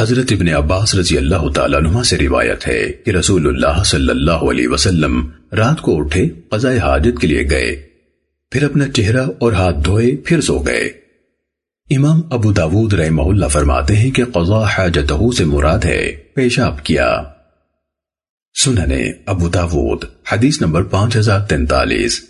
حضرت ابن عباس رضی اللہ تعالیٰ عنہ سے روایت ہے کہ رسول اللہ صلی اللہ علیہ وسلم رات کو اٹھے قضاء حاجت کے لیے گئے۔ پھر اپنا چہرہ اور ہاتھ دھوئے، پھر سو گئے۔ امام ابو داود رحمہ اللہ فرماتے ہیں کہ قضاء حاجتہو سے مراد ہے پیشاب کیا۔ سننے ابو داود، حدیث نمبر پانچ ہزار تینتالیس۔